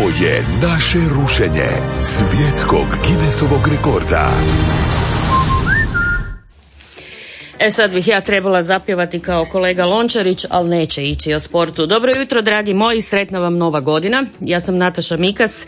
Ovo je naše rušenje svjetskog Guinnessovog rekorda. E sad bih ja trebala zapjevati kao kolega Lončarić, ali neće ići o sportu. Dobro jutro, dragi moji, sretna vam nova godina. Ja sam Nataša Mikas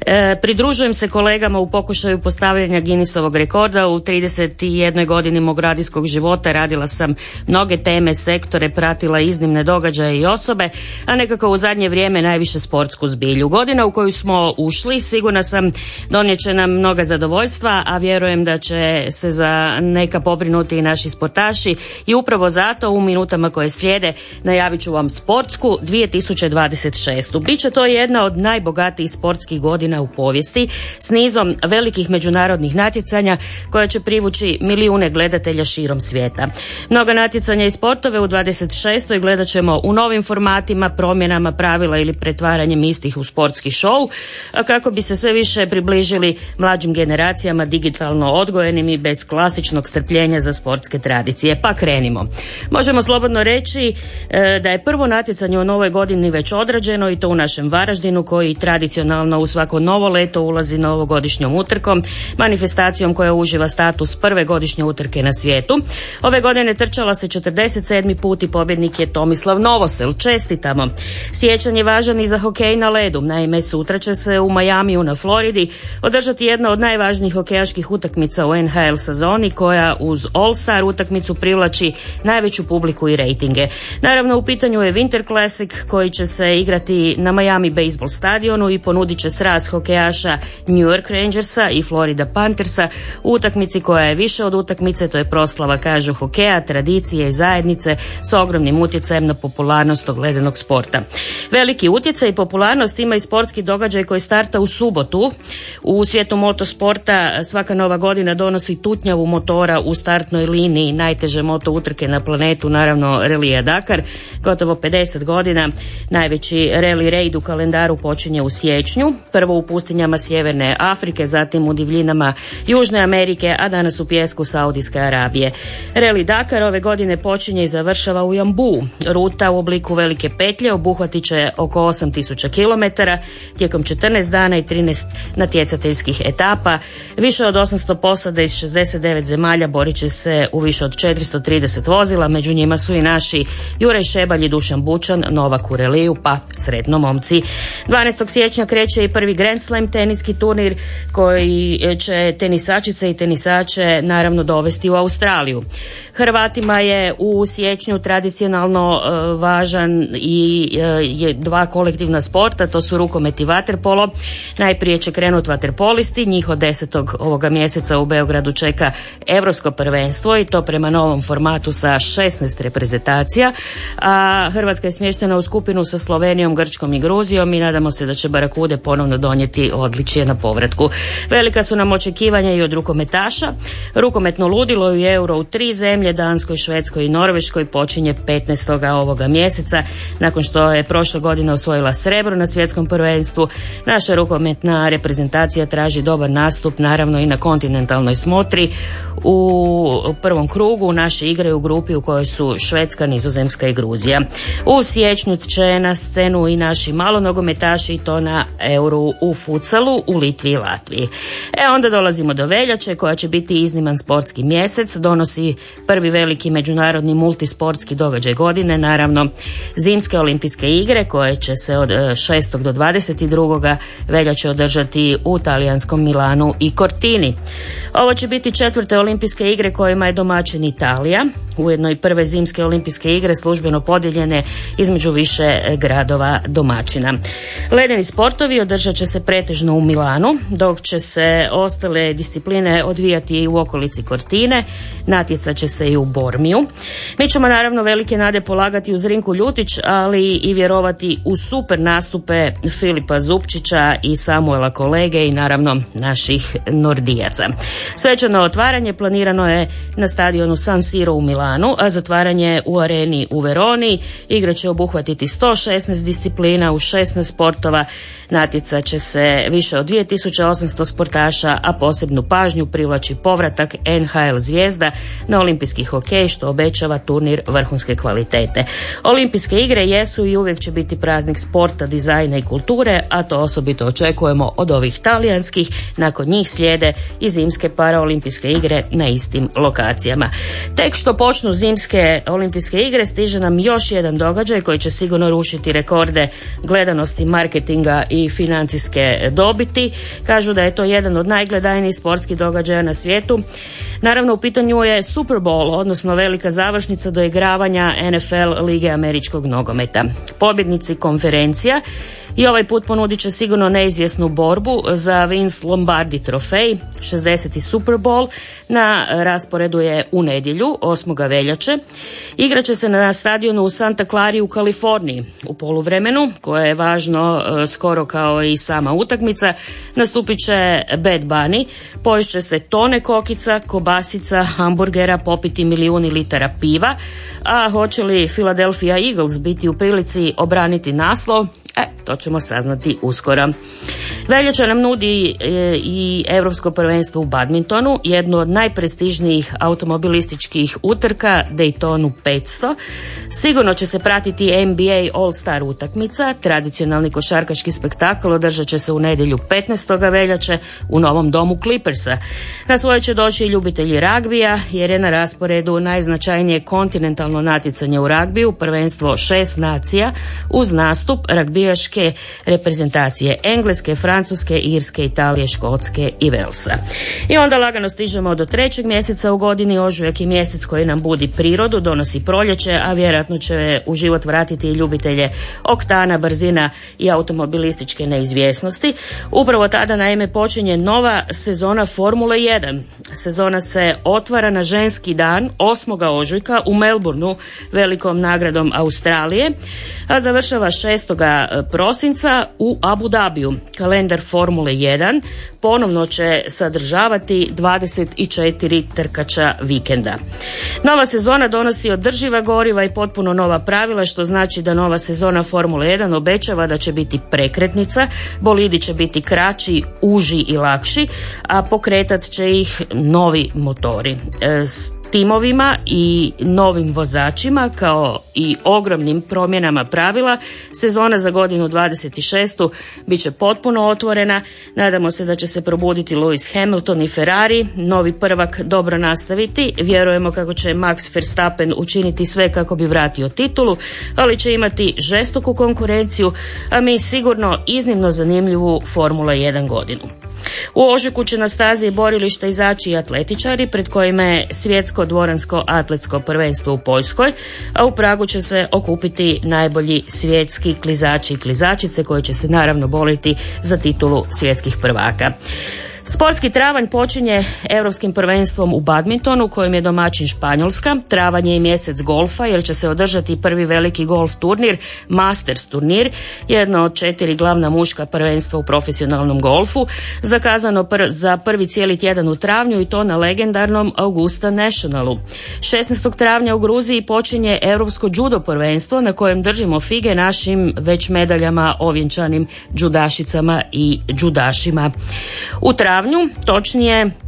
E, pridružujem se kolegama u pokušaju postavljanja Guinnessovog rekorda. U 31. godini mog radijskog života radila sam mnoge teme, sektore, pratila iznimne događaje i osobe, a nekako u zadnje vrijeme najviše sportsku zbilju. Godina u koju smo ušli, sigurna sam, donijet će nam mnoga zadovoljstva, a vjerujem da će se za neka pobrinuti i naši sportaši i upravo zato u minutama koje slijede najavit ću vam sportsku 2026. Biće to jedna od najbogatijih sportskih godina u povijesti s nizom velikih međunarodnih natjecanja koja će privući milijune gledatelja širom svijeta. Mnoga natjecanja i sportove u 26. gledat ćemo u novim formatima, promjenama pravila ili pretvaranjem istih u sportski show, kako bi se sve više približili mlađim generacijama digitalno odgojenim i bez klasičnog strpljenja za sportske tradicije. Pa krenimo. Možemo slobodno reći e, da je prvo natjecanje u novoj godini već odrađeno i to u našem Varaždinu koji tradicionalno u svako novo leto ulazi novogodišnjom utrkom, manifestacijom koja uživa status prve godišnje utrke na svijetu. Ove godine trčala se 47. put i pobjednik je Tomislav Novosel. Čestitamo. Sjećan je važan i za hokej na ledu. Naime, sutra će se u Majamiju na Floridi održati jedna od najvažnijih hokejaških utakmica u NHL sezoni koja uz All-Star utakmicu privlači najveću publiku i rejtinge. Naravno, u pitanju je Winter Classic koji će se igrati na Miami Baseball stadionu i ponudit će sraz hokejaša New York Rangersa i Florida Panthersa u utakmici koja je više od utakmice, to je proslava kažu hokeja, tradicije i zajednice s ogromnim utjecajem na popularnost ogledanog sporta. Veliki utjecaj i popularnost ima i sportski događaj koji starta u subotu. U svijetu motosporta svaka nova godina donosi tutnjavu motora u startnoj liniji najteže moto utrke na planetu, naravno Relija Dakar. Gotovo 50 godina najveći rally raid u kalendaru počinje u siječnju. Prvo u pustinjama Sjeverne Afrike, zatim u divljinama Južne Amerike, a danas u pjesku Saudijske Arabije. Reli Dakar ove godine počinje i završava u Jambu. Ruta u obliku velike petlje obuhvatit će oko 8000 km tijekom 14 dana i 13 natjecateljskih etapa. Više od 800 posada iz 69 zemalja borit će se u više od 430 vozila, među njima su i naši Juraj Šebalj i Dušan Bučan, Novak u reliju, pa sretno momci. 12. siječnja kreće i prvi Grand Slam teniski turnir koji će tenisačice i tenisače naravno dovesti u Australiju. Hrvatima je u siječnju tradicionalno e, važan i e, je dva kolektivna sporta, to su rukomet i vaterpolo. Najprije će krenuti vaterpolisti, njih od desetog ovoga mjeseca u Beogradu čeka Europsko prvenstvo i to prema novom formatu sa 16 reprezentacija. A Hrvatska je smještena u skupinu sa Slovenijom, Grčkom i Gruzijom i nadamo se da će Barakude ponovno donijeti odličje na povratku. Velika su nam očekivanja i od rukometaša. Rukometno ludilo u euro u tri zemlje, Danskoj, Švedskoj i Norveškoj počinje 15. ovoga mjeseca. Nakon što je prošle godine osvojila srebro na svjetskom prvenstvu, naša rukometna reprezentacija traži dobar nastup, naravno i na kontinentalnoj smotri. U prvom krugu naše igre u grupi u kojoj su Švedska, Nizozemska i Gruzija. U siječnju će na scenu i naši malonogometaši i to na euro futsalu u Litvi i Latviji. E onda dolazimo do veljače koja će biti izniman sportski mjesec, donosi prvi veliki međunarodni multisportski događaj godine, naravno zimske olimpijske igre koje će se od 6. E, do 22. veljače održati u talijanskom Milanu i Cortini. Ovo će biti četvrte olimpijske igre kojima je domaćin Italija, ujedno i prve zimske olimpijske igre službeno podijeljene između više gradova domaćina. Ledeni sportovi održat će se pretežno u Milanu, dok će se ostale discipline odvijati i u okolici Kortine, natjecat će se i u Bormiju. Mi ćemo naravno velike nade polagati uz Rinku Ljutić, ali i vjerovati u super nastupe Filipa Zupčića i Samuela kolege i naravno naših Nordijaca. Svečano otvaranje planirano je na stadionu San Siro u Milanu Milanu, a zatvaranje u areni u Veroni. Igra će obuhvatiti 116 disciplina u 16 sportova. Natjecat će se više od 2800 sportaša, a posebnu pažnju privlači povratak NHL zvijezda na olimpijski hokej što obećava turnir vrhunske kvalitete. Olimpijske igre jesu i uvijek će biti praznik sporta, dizajna i kulture, a to osobito očekujemo od ovih talijanskih. Nakon njih slijede i zimske paraolimpijske igre na istim lokacijama. Tek što počnu zimske olimpijske igre stiže nam još jedan događaj koji će sigurno rušiti rekorde gledanosti marketinga i financijske dobiti. Kažu da je to jedan od najgledajnijih sportskih događaja na svijetu. Naravno u pitanju je Super Bowl, odnosno velika završnica doigravanja NFL Lige američkog nogometa. Pobjednici konferencija i ovaj put ponudit će sigurno neizvjesnu borbu za Vince Lombardi trofej, 60. Super Bowl, na rasporedu je u nedjelju, 8. veljače. Igraće se na stadionu u Santa Clari u Kaliforniji. U poluvremenu, koje je važno e, skoro kao i sama utakmica, nastupit će Bad Bunny, poješće se tone kokica, kobasica, hamburgera, popiti milijuni litara piva, a hoće li Philadelphia Eagles biti u prilici obraniti naslov, E, to ćemo saznati uskoro. Veljača nam nudi e, i Europsko prvenstvo u badmintonu, jednu od najprestižnijih automobilističkih utrka, Daytonu 500. Sigurno će se pratiti NBA All-Star utakmica, tradicionalni košarkaški spektakl održat će se u nedjelju 15. veljače u novom domu Clippersa. Na svoje će doći i ljubitelji ragbija, jer je na rasporedu najznačajnije kontinentalno natjecanje u ragbiju, prvenstvo šest nacija, uz nastup ragbijaške reprezentacije Engleske, Francuske, Irske, Italije, Škotske i Velsa. I onda lagano stižemo do trećeg mjeseca u godini, ožujak i mjesec koji nam budi prirodu, donosi proljeće, a vjerojatno će u život vratiti i ljubitelje oktana, brzina i automobilističke neizvjesnosti. Upravo tada naime počinje nova sezona Formule 1. Sezona se otvara na ženski dan 8. ožujka u Melbourneu velikom nagradom Australije, a završava 6. prosinca u Abu Dhabiju. Kalendar Formule 1 ponovno će sadržavati 24 trkača vikenda. Nova sezona donosi održiva goriva i potpuno nova pravila što znači da nova sezona Formule 1 obećava da će biti prekretnica, bolidi će biti kraći, uži i lakši, a pokretat će ih novi motori. Timovima i novim vozačima kao i ogromnim promjenama pravila sezona za godinu 26. bit će potpuno otvorena. Nadamo se da će se probuditi Lewis Hamilton i Ferrari, novi prvak dobro nastaviti. Vjerujemo kako će Max Verstappen učiniti sve kako bi vratio titulu, ali će imati žestoku konkurenciju, a mi sigurno iznimno zanimljivu Formula 1 godinu. U Ožiku će na stazi borilišta izaći i atletičari pred kojima je svjetsko dvoransko atletsko prvenstvo u Poljskoj, a u Pragu će se okupiti najbolji svjetski klizači i klizačice koji će se naravno boriti za titulu svjetskih prvaka. Sportski travanj počinje Europskim prvenstvom u badmintonu kojem je domaćin Španjolska. Travanj je mjesec golfa jer će se održati prvi veliki golf turnir, Masters turnir, jedno od četiri glavna muška prvenstva u profesionalnom golfu, zakazano za prvi cijeli tjedan u travnju i to na legendarnom Augusta Nationalu. 16. travnja u Gruziji počinje Europsko judo prvenstvo na kojem držimo fige našim već medaljama ovjenčanim judašicama i judašima. U travnju, točnije od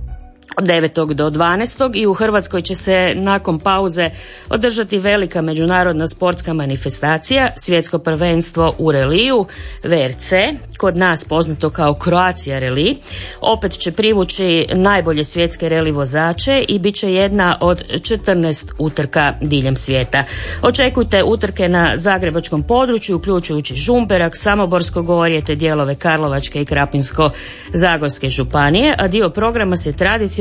9. do 12. i u Hrvatskoj će se nakon pauze održati velika međunarodna sportska manifestacija, svjetsko prvenstvo u reliju, VRC, kod nas poznato kao Croatia Reli. Opet će privući najbolje svjetske reli vozače i bit će jedna od 14 utrka diljem svijeta. Očekujte utrke na zagrebačkom području, uključujući Žumberak, Samoborsko gorje te dijelove Karlovačke i Krapinsko-Zagorske županije, a dio programa se tradicionalno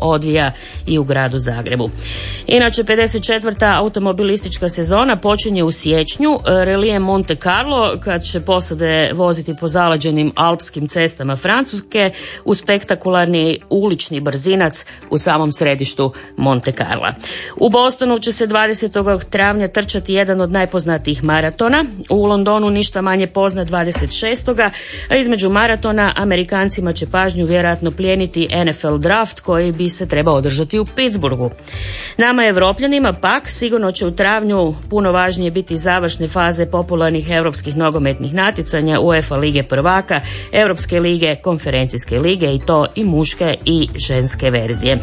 odvija i u gradu Zagrebu. Inače, 54. automobilistička sezona počinje u siječnju, relije Monte Carlo, kad će posade voziti po zalađenim alpskim cestama Francuske u spektakularni ulični brzinac u samom središtu Monte Carla. U Bostonu će se 20. travnja trčati jedan od najpoznatijih maratona, u Londonu ništa manje poznat 26. a između maratona Amerikancima će pažnju vjerojatno plijeniti NFL draft draft koji bi se trebao održati u Pittsburghu. Nama evropljanima pak sigurno će u travnju puno važnije biti završne faze popularnih europskih nogometnih natjecanja UEFA lige prvaka, Europske lige, konferencijske lige i to i muške i ženske verzije.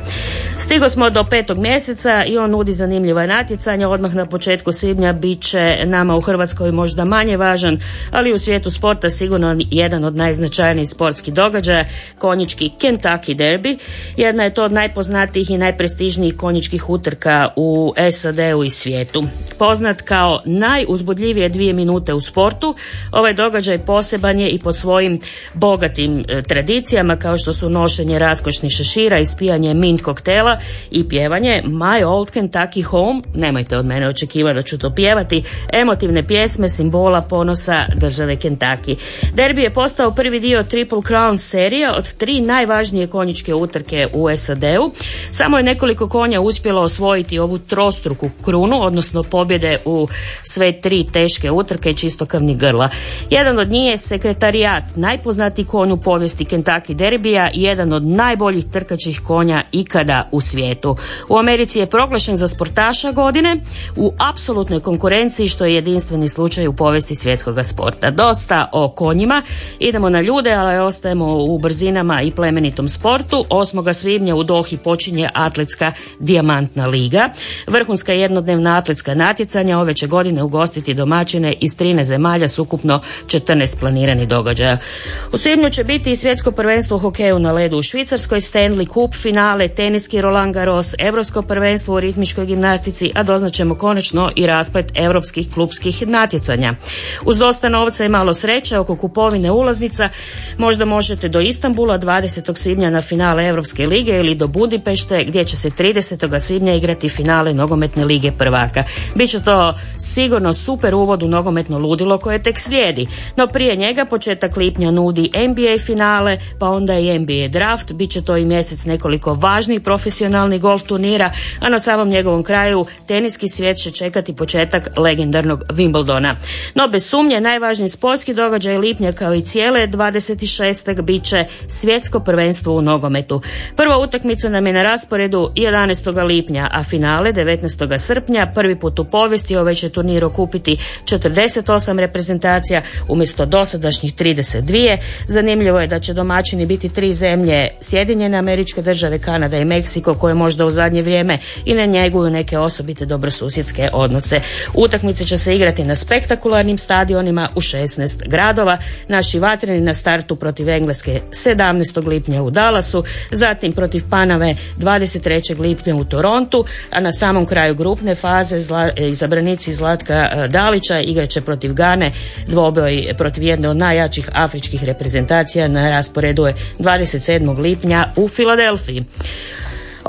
Stigo smo do petog mjeseca i on nudi zanimljiva natjecanja. Odmah na početku svibnja bit će nama u Hrvatskoj možda manje važan, ali u svijetu sporta sigurno jedan od najznačajnijih sportskih događaja, konjički Kentucky Derby. Jedna je to od najpoznatijih i najprestižnijih konjičkih utrka u SAD-u i svijetu. Poznat kao najuzbudljivije dvije minute u sportu, ovaj događaj poseban je i po svojim bogatim e, tradicijama kao što su nošenje raskošnih šešira, ispijanje mint koktela i pjevanje My Old Kentucky Home, nemojte od mene očekivati da ću to pjevati, emotivne pjesme simbola ponosa države Kentucky. Derby je postao prvi dio Triple Crown serije od tri najvažnije konjičke utrke u SAD-u. Samo je nekoliko konja uspjelo osvojiti ovu trostruku krunu, odnosno pobjede u sve tri teške utrke čistokrvnih grla. Jedan od njih je sekretarijat, najpoznatiji konj u povijesti Kentucky derbija i jedan od najboljih trkačih konja ikada u svijetu. U Americi je proglašen za sportaša godine u apsolutnoj konkurenciji što je jedinstveni slučaj u povijesti svjetskog sporta. Dosta o konjima, idemo na ljude, ali ostajemo u brzinama i plemenitom sportu. 8. svibnja u Dohi počinje atletska dijamantna liga. Vrhunska jednodnevna atletska natjecanja ove će godine ugostiti domaćine iz 13 zemalja s ukupno 14 planiranih događaja. U svibnju će biti i svjetsko prvenstvo u hokeju na ledu u Švicarskoj, Stanley Cup, finale, teniski Roland Garros, Europsko prvenstvo u ritmičkoj gimnastici, a doznaćemo konačno i rasplet europskih klubskih natjecanja. Uz dosta novca i malo sreće oko kupovine ulaznica možda možete do Istambula 20. svibnja na finale Europske lige ili do Budipešte gdje će se 30. svibnja igrati finale nogometne lige prvaka. Biće to sigurno super uvod u nogometno ludilo koje tek slijedi. No prije njega početak lipnja nudi NBA finale, pa onda i NBA draft. Biće to i mjesec nekoliko važnih profesionalnih golf turnira, a na samom njegovom kraju teniski svijet će čekati početak legendarnog Wimbledona. No bez sumnje najvažniji sportski događaj lipnja kao i cijele 26. bit će svjetsko prvenstvo u nogometu. Prva utakmica nam je na rasporedu 11. lipnja, a finale 19. srpnja. Prvi put u povijesti ovaj će turnir okupiti 48 reprezentacija umjesto dosadašnjih 32. Zanimljivo je da će domaćini biti tri zemlje Sjedinjene američke države, Kanada i Meksiko koje možda u zadnje vrijeme i ne njeguju neke osobite dobrosusjedske odnose. Utakmice će se igrati na spektakularnim stadionima u 16 gradova. Naši vatreni na startu protiv Engleske 17. lipnja u Dallasu, zatim protiv Panave 23. lipnja u Torontu, a na samom kraju grupne faze zla, izabranici Zlatka e, Dalića igraće protiv Gane dvoboj protiv jedne od najjačih afričkih reprezentacija na rasporedu je 27. lipnja u Filadelfiji.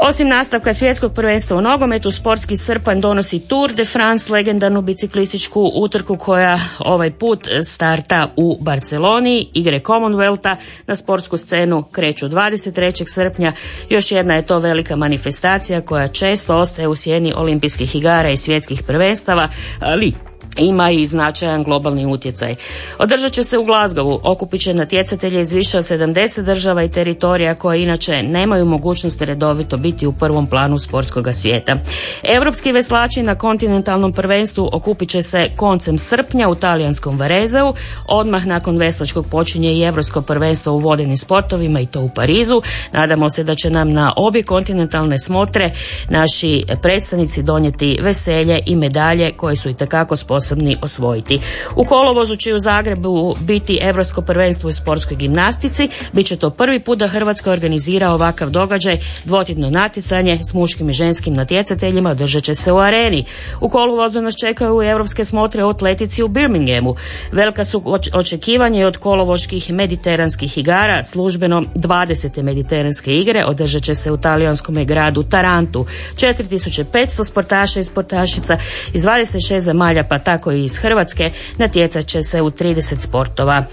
Osim nastavka svjetskog prvenstva u nogometu, sportski srpanj donosi Tour de France, legendarnu biciklističku utrku koja ovaj put starta u Barceloni. Igre Commonwealtha na sportsku scenu kreću 23. srpnja. Još jedna je to velika manifestacija koja često ostaje u sjeni olimpijskih igara i svjetskih prvenstava, ali ima i značajan globalni utjecaj. Održat će se u Glazgovu, okupit će natjecatelje iz više od 70 država i teritorija koje inače nemaju mogućnost redovito biti u prvom planu sportskog svijeta. Europski veslači na kontinentalnom prvenstvu okupit će se koncem srpnja u talijanskom Varezeu, odmah nakon veslačkog počinje i Europsko prvenstvo u vodenim sportovima i to u Parizu. Nadamo se da će nam na obje kontinentalne smotre naši predstavnici donijeti veselje i medalje koje su i takako sposobni sposobni osvojiti. U kolovozu će u Zagrebu biti Europsko prvenstvo u sportskoj gimnastici. Biće to prvi put da Hrvatska organizira ovakav događaj, dvotjedno natjecanje s muškim i ženskim natjecateljima održat će se u areni. U kolovozu nas čekaju europske smotre o atletici u Birminghamu. Velika su očekivanje od kolovoških mediteranskih igara, službeno 20. mediteranske igre održat će se u talijanskom gradu Tarantu. 4500 sportaša i sportašica iz 26 zemalja pa tako tako i iz Hrvatske, natjecat će se u 30 sportova.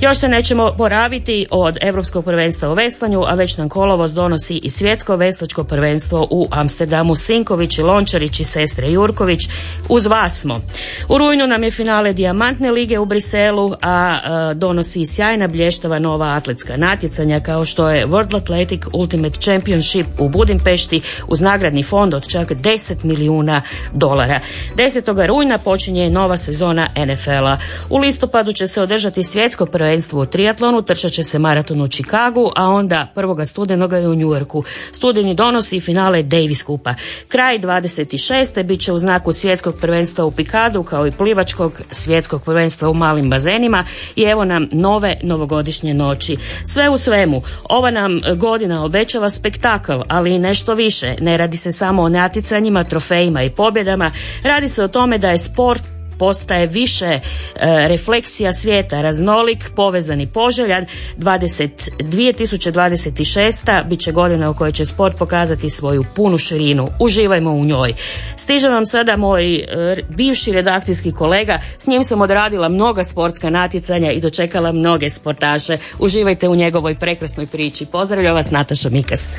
Još se nećemo boraviti od Europskog prvenstva u veslanju, a već nam kolovoz donosi i svjetsko veslačko prvenstvo u Amsterdamu. Sinković i Lončarić i sestre Jurković uz vas smo. U rujnu nam je finale Dijamantne lige u Briselu, a, donosi i sjajna blještava nova atletska natjecanja kao što je World Athletic Ultimate Championship u Budimpešti uz nagradni fond od čak 10 milijuna dolara. 10. rujna počinje nova sezona NFL-a. U listopadu će se održati svjetsko prvenstvo u triatlonu, trčat će se maraton u Čikagu, a onda 1. studenoga je u Njujorku. Studeni donosi finale Davis Kupa. Kraj 26. bit će u znaku svjetskog prvenstva u Pikadu kao i plivačkog svjetskog prvenstva u malim bazenima i evo nam nove novogodišnje noći. Sve u svemu, ova nam godina obećava spektakl, ali i nešto više. Ne radi se samo o natjecanjima, trofejima i pobjedama, radi se o tome da je sport postaje više e, refleksija svijeta, raznolik, povezan i poželjan. 20, 2026. bit će godina u kojoj će sport pokazati svoju punu širinu. Uživajmo u njoj. Stiže vam sada moj e, bivši redakcijski kolega, s njim sam odradila mnoga sportska natjecanja i dočekala mnoge sportaše. Uživajte u njegovoj prekrasnoj priči. Pozdravljam vas Nataša Mikas.